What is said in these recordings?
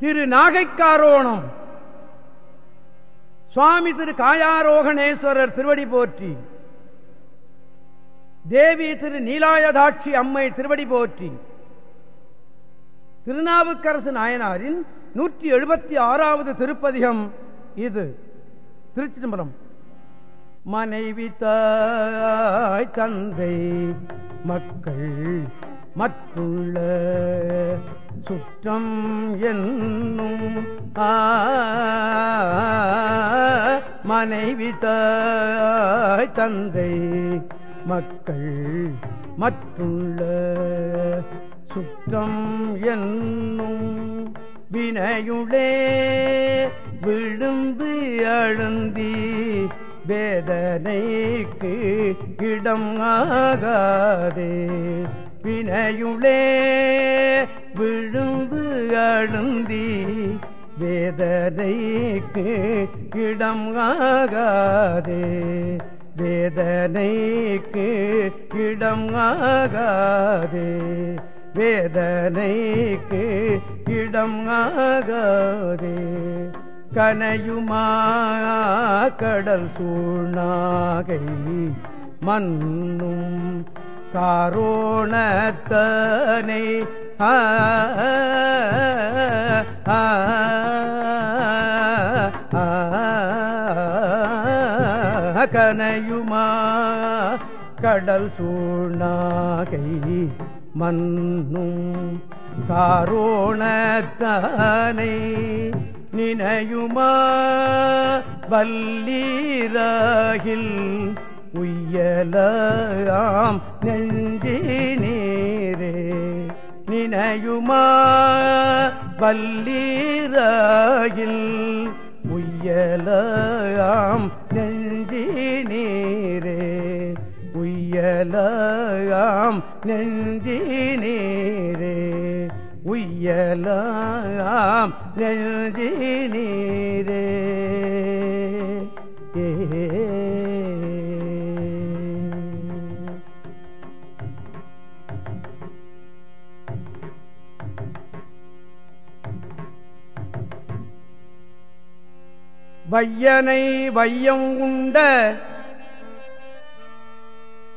திரு நாகைக்காரோணம். சுவாமி திரு காயாரோகணேஸ்வரர் திருவடி போற்றி. தேவி திரு நீலாயதாட்சி அம்மை திருவடி போற்றி. திருநாவுக்கரசு நாயனாரின் நூற்றி எழுபத்தி ஆறாவது திருப்பதிகம் இது. திருச்சி நம்பரம் மனைவி தாய் தந்தை மக்கள் மற்றுள்ள சுற்றம் என்னும் மனைவி தாய் தந்தை மக்கள் மற்றுள்ள சுற்றம் என்னும் வினையுளே விழுந்து அழுந்தி வேதனைக்கு இடம் ஆகாதே. வினையுளே விழுந்து அழுந்தி வேதனைக்கு இடம் ஆகாதே. வேதனைக்கு இடம் ஆகாதே. வேதனைக்கு இடம் ஆகாதே. கனையுமா கடல் சூழ்நாகை மன்னும் காரோணத்தனை கனையுமா கடல் சூழ்நாகை மன்னும் காரோணத்தனை நினையுமா வல்லீராகில் உய்யலாம் நெஞ்சி நீரே நினையுமா? பல்லீராயில் உய்யலாம் நெஞ்சி நீரே உய்யலாம் நெஞ்சி நீரே உய்யலாம் நெஞ்சி நீரே. ஏ வையனை வையம் உண்ட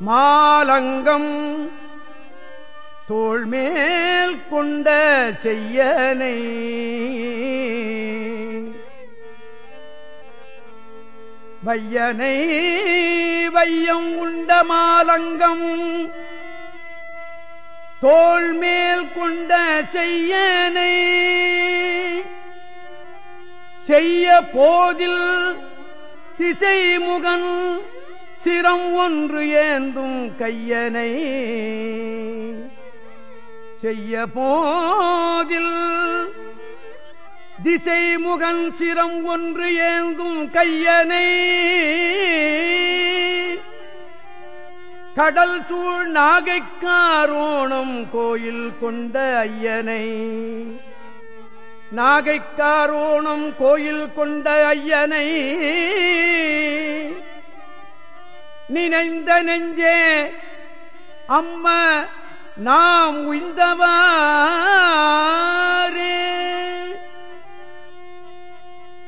மாலங்கம் தோள்மேல் கொண்ட செய்யனை. வையனை வையம் உண்ட மாலங்கம் தோள்மேல் கொண்ட செய்யனை. செய்ய போதில் திசைமுகன் சிரம் ஒன்று ஏந்தும் கையனை. செய்ய போதில் திசைமுகன் சிரம் ஒன்று ஏந்தும் கையனை. கடல் சூழ் நாகைக்காரோணம் கோயில் கொண்ட ஐயனை. நாகைக்காரோணம் கோயில் கொண்ட ஐயனை நினைந்த நெஞ்சே அம்ம நாம் உய்ந்தவாரே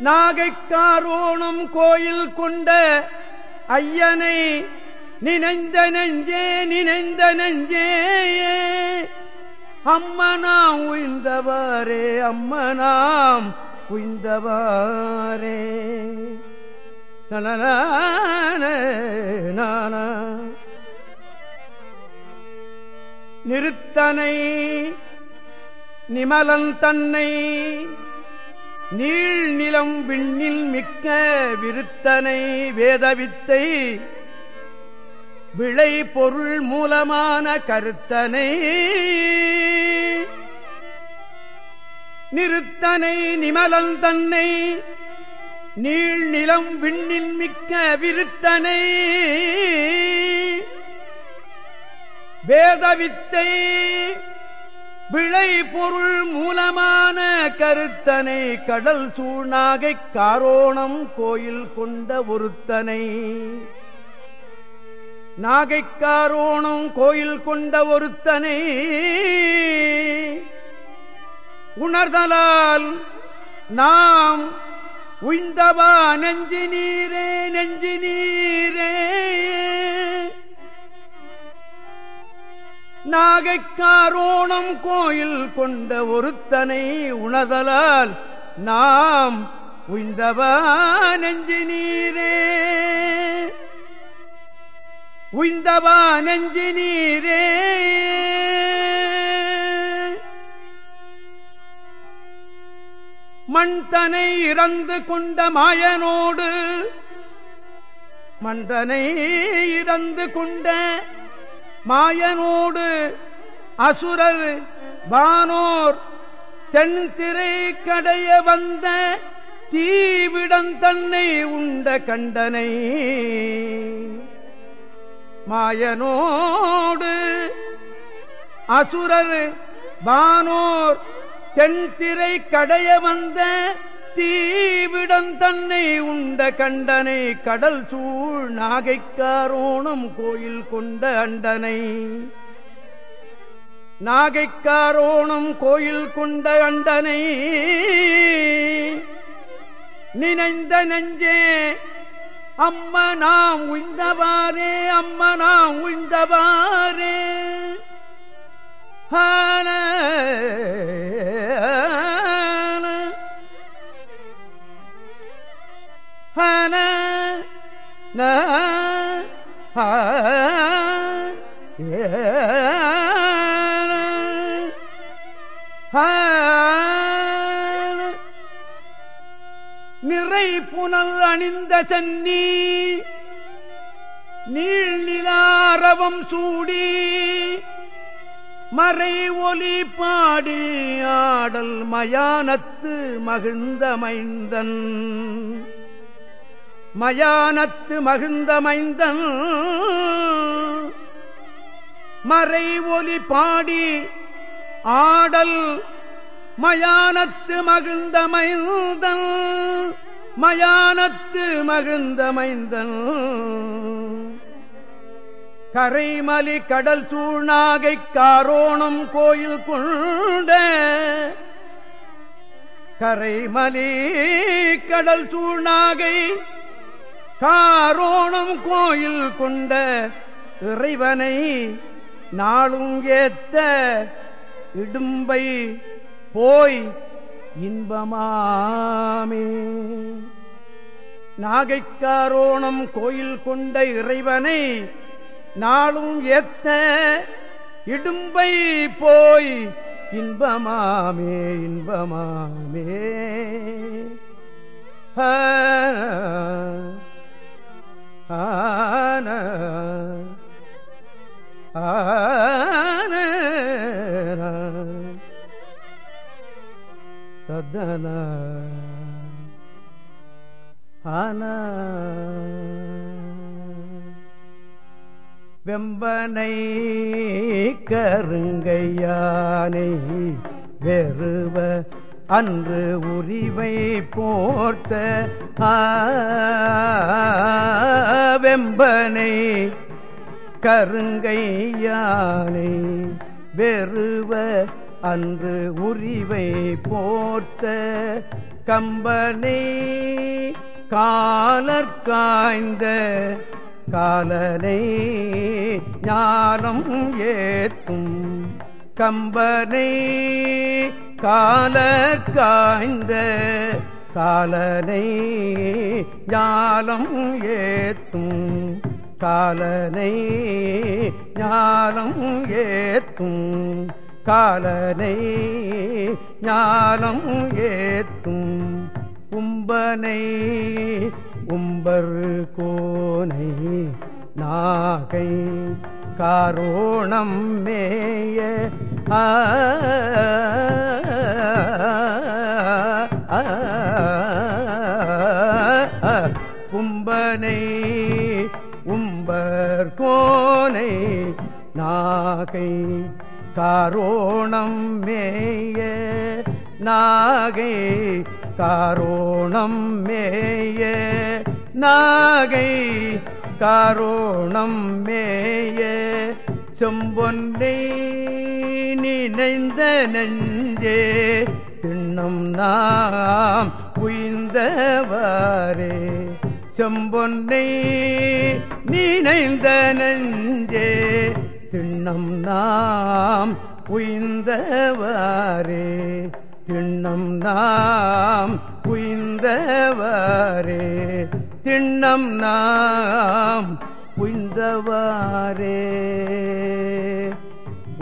நாகைக்காரோணம் கோயில் கொண்ட ஐயனை நினைந்த நெஞ்சே நினைந்த நெஞ்சே அம்மனாம் உய்ந்தவாரே அம்மனாம் உய்ந்தவாரே நான நிறுத்தனை நிமலன் தன்னை நீள் நிலம் விண்ணில் மிக்க விருத்தனை வேதவித்தை விளை பொருள் மூலமான கருத்தனை நிறுத்தனை நிமலன் தன்னை நீள் நிலம் விண்ணில் மிக்க விருத்தனை. வேதவித்தை விளை பொருள் மூலமான கருத்தனை கடல் சூழ்நாகை காரோணம் கோயில் கொண்ட ஒருத்தனை. நாகைக்காரோணம் கோயில் கொண்ட ஒருத்தனை. உணர்தலால் நாம் உய்ந்தவா நெஞ்சு நீரே நெஞ்சு நீரே நாகைக்காரோணம் கோயில் கொண்ட ஒருத்தனை உணர்தலால் நாம் உய்ந்தவா நெஞ்சு நீரே உய்ந்தவா நெஞ்சு நீரே மண்தனை இறந்து கொண்ட மாயனோடு மண்தனை இறந்து கொண்ட மாயனோடு அசுரர் பானோர் தென்திரை கடைய வந்த தீவிடம் தன்னை உண்ட கண்டனை. மாயனோடு அசுரர் பானோர் தென்திரை கடைய வந்த தீவிடம் தன்னை உண்ட கண்டனை கடல் சூழ் நாகைக்காரோணம் கோயில் கொண்ட அண்டனை. நாகைக்காரோணம் கோயில் கொண்ட அண்டனை. நினைந்த நெஞ்சே அம்மா நாம் உய்ந்தவாரே அம்மா நாம் உய்ந்தவாரே ஹான நிறை புனல் அணிந்த சன்னி நீள் நிலாரவம் சூடி மறை ஒலி பாடி ஆடல் மயானத்து மகிழ்ந்த மைந்தன். மயானத்து மகிழ்ந்தமைந்தன். மறை ஒலி பாடி ஆடல் மயானத்து மகிழ்ந்தமைந்தன். மயானத்து மகிழ்ந்தமைந்தன். கரைமலி கடல் சூழ்நாகை காரோணம் கோயில் கொண்ட. கரைமலி கடல் சூழ்நாகை காரோணம் கோயில் கொண்ட இறைவனை நாளுங்கேத்த இடும்பை போய் இன்பமாமே. நாகைக்காரோணம் கோயில் கொண்ட இறைவனை நாளும் ஏத்த இடும்பை போய் இன்பமாமே இன்பமாமே. ஹ ஆன ஆன ததன ஆன. வெம்பனை கருங்கையானை வெறுவ அன்று உரிவை போர்த்த வெம்பனை கருங்கையானை வெறுவ அன்று உரிவை போர்த்த கம்பனை காலற்காய்ந்த காலனை ஞானம் ஏத்தும் கம்பனை கால காய்ந்த காலனை ஞானம் ஏத்தும். காலனை ஞானம் ஏத்தும். காலனை ஞானம் ஏத்தும். உம்பனை உம்பர் கோனை நாகை காரோணம் மேய கும்பனை உம்பர் கோனை நாகை காரோணம் மேய நாகை காரோணம் மேய நாகை காரோணம் மேயே செம்பொன்னை நினைந்த நெஞ்சே நாம் உய்ந்தவாரே செம்பொன்னை நினைந்த நெஞ்சே திண்ணம் நாம் உய்ந்தவாரே திண்ணம் நாம் உய்ந்தவாரே திண்ணம் நாம் உய்ந்தவாரே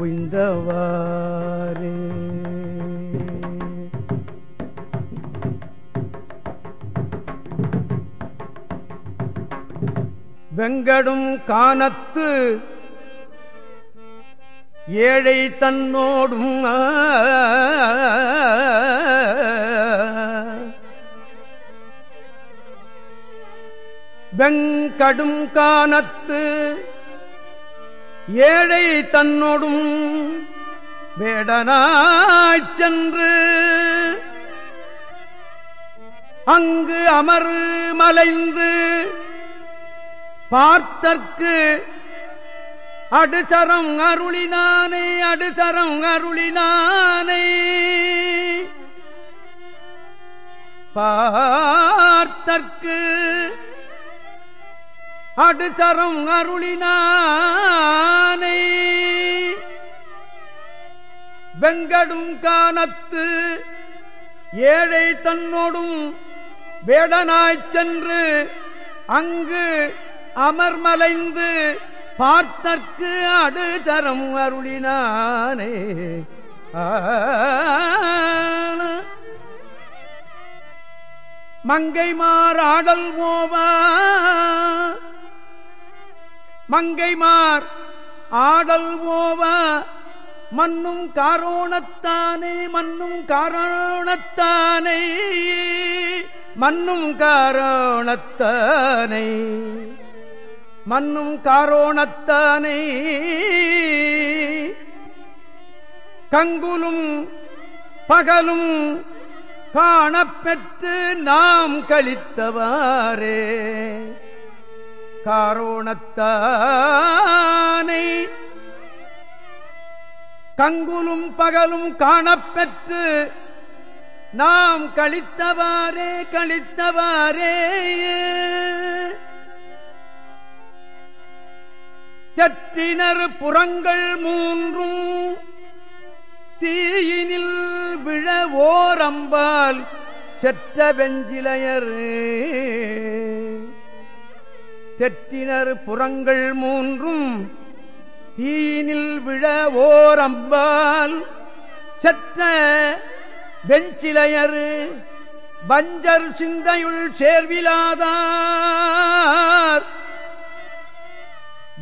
உய்ந்தவாரே வெங்கடும் காணத்து ஏழை தன்னோடும் வெங்கடும் காணத்து ஏழை தன்னோடும் வேடனாய்ச் சென்று அங்கு அமர் மலைந்து பார்த்தற்கு அடுசரம் அருளினானே அடுசரம் அருளினானே. பார்த்தற்கு அடுசரம் அருளினானை. வெங்கடும் காணத்து ஏழை தன்னோடும் வேடனாய்ச் சென்று அங்கு அமர்மலைந்து பார்த்தற்கு அடுதரம் அருளினானே. மங்கைமார் ஆடல் மோவா. மங்கைமார் ஆடல் ஓவா மண்ணும் காரோணத்தானே மண்ணும் காரோணத்தானே. மண்ணும் காரோணத்தானே. மன்னும் காரோணத்தானை. கங்குலும் பகலும் காணப்பெற்று நாம் கழித்தவாரே காரோணத்தானை. கங்குலும் பகலும் காணப்பெற்று நாம் கழித்தவாரே கழித்தவாரே தெற்றினர் புறங்கள் மூன்றும் தீயினில் விழ ஓரம்பால் செற்ற வெஞ்சிலையர். தெற்றினர் புறங்கள் மூன்றும் தீயினில் விழ ஓரம்பால் செற்ற வெஞ்சிலையர். வஞ்சர் சிந்தையுள் சேர்விலாதார்.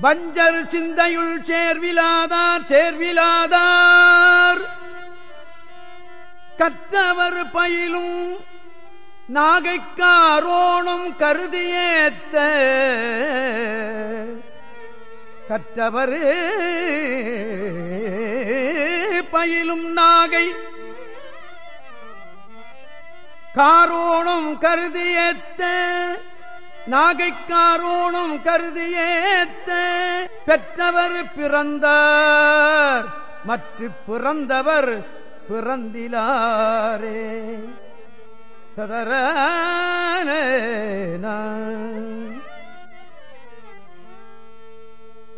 வஞ்சர் சிந்தையுள் சேர்விலாதார் சேர்விலாதார். கற்றவர் பயிலும் நாகைக்காரோணம் கருதியேத்த. கற்றவர் பயிலும் நாகை காரோணம் கருதியேத்த. நாகைக்காரோணம் ஏத்த பெற்றவர் பிறந்தார் மற்ற பிறந்தவர் பிறந்திலாரே. ததர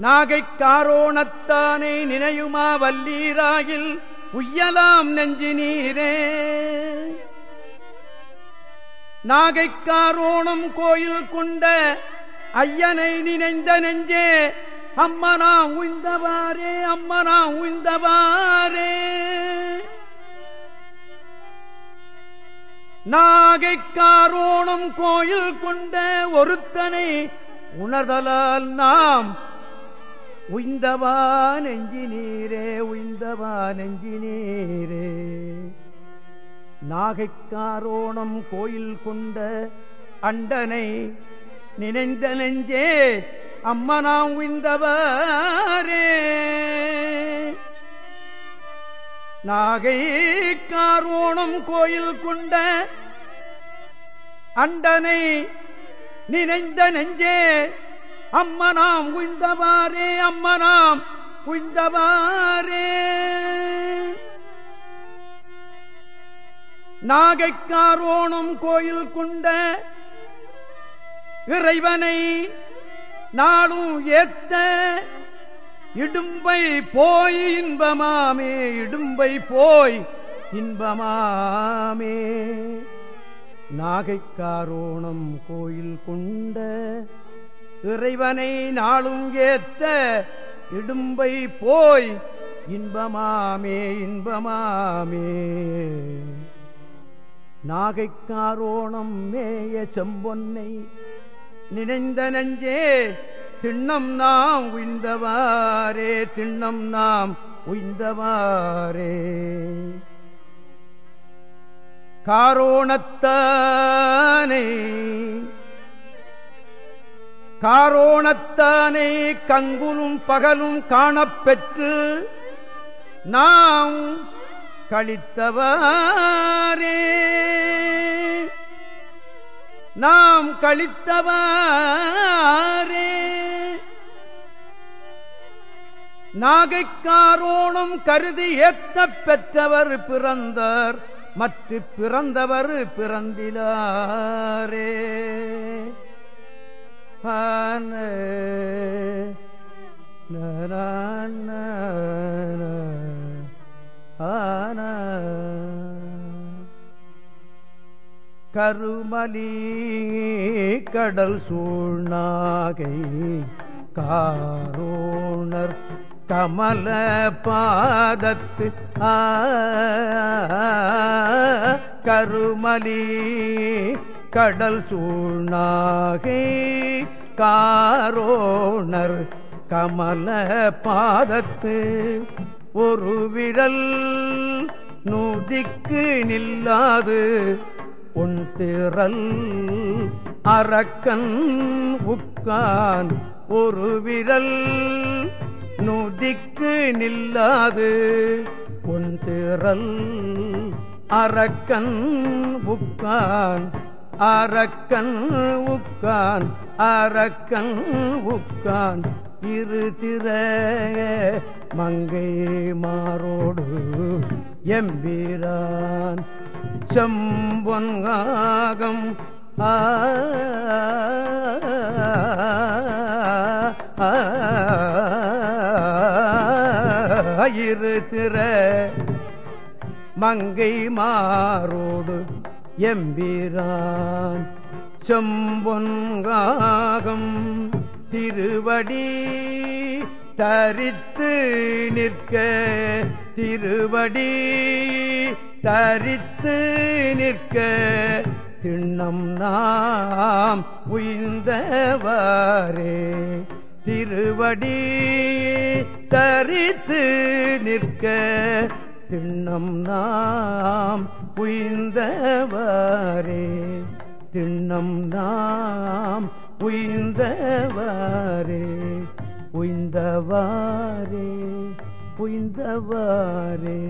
நாகைக்காரோணத்தானை நினையுமா வல்லீராயில் உய்யலாம் நெஞ்சு நீரே நாகைக்காரோணம் கோயில் கொண்ட ஐயனை நினைந்த நெஞ்சே அம்மனா உய்ந்தவாரே அம்மனா உய்ந்தவாரே நாகைக்காரோணம் கோயில் கொண்ட ஒருத்தனை உணர்தலால் நாம் உய்ந்தவா நெஞ்சினீரே உய்ந்தவா நெஞ்சினீரே. நாகைக்காரோணம் கோயில் கொண்ட அண்டனை நினைந்த நெஞ்சே அம்மனாம் உய்ந்தவரே. நாகை காரோணம் கோயில் கொண்ட அண்டனை நினைந்த நெஞ்சே அம்மனாம் உய்ந்தவாரே அம்மனாம் உய்ந்தவாரே. நாகைக்காரோணம் கோயில் கொண்ட இறைவனை நாளும் ஏத்த இடும்பை போய் இன்பமாமே இடும்பை போய் இன்பமாமே. நாகைக்காரோணம் கோயில் கொண்ட இறைவனை நாளும் ஏத்த இடும்பை போய் இன்பமாமே இன்பமாமே. நாகைக்காரோணம் மேய செம்பொன்னை நினைந்த நஞ்சே திண்ணம் நாம் உய்ந்தவாரே திண்ணம் நாம் உய்ந்தவாரே காரோணத்தானே காரோணத்தானே கங்குலும் பகலும் காணப்பெற்று நாம் கழித்தவாரே. நாம் கழித்தவாரே. நாகைக்காரோணம் கருதி ஏத்த பெற்றவர் பிறந்தார் மற்ற பிறந்தவர் பிறந்திலாரே. ஆன கருமலி கடல் சூழ்நாகை காரோணர் கமல பாதத்து கருமலி கடல் சூழ்நாகை காரோணர் கமல பாதத்து ஒரு விரல் நூதிக்கு நில்லாது உன் திரல் அரக்கன் உக்கான் ஒரு விரல் நுதிக்கு நில்லாது உன் திரல் அரக்கன் உக்கான் அரக்கன் உக்கான் அரக்கன் உக்கான் இரு திற மங்கை மாறோடு எம்பீரான். செம்பொன்காகம் இரு திற மங்கை மாறோடு எம்பீரான். செம்பொன்காகம் திருவடி தரித்து நிற்க. திருவடி தரித்து நிற்க. திண்ணம் நாம் உய்ந்தவாரே. திருவடி தரித்து நிற்க. திண்ணம் நாம் உய்ந்தவாரே. திண்ணம் நாம் உய்ந்தவாரே உய்ந்தவாரே உய்ந்தவாரே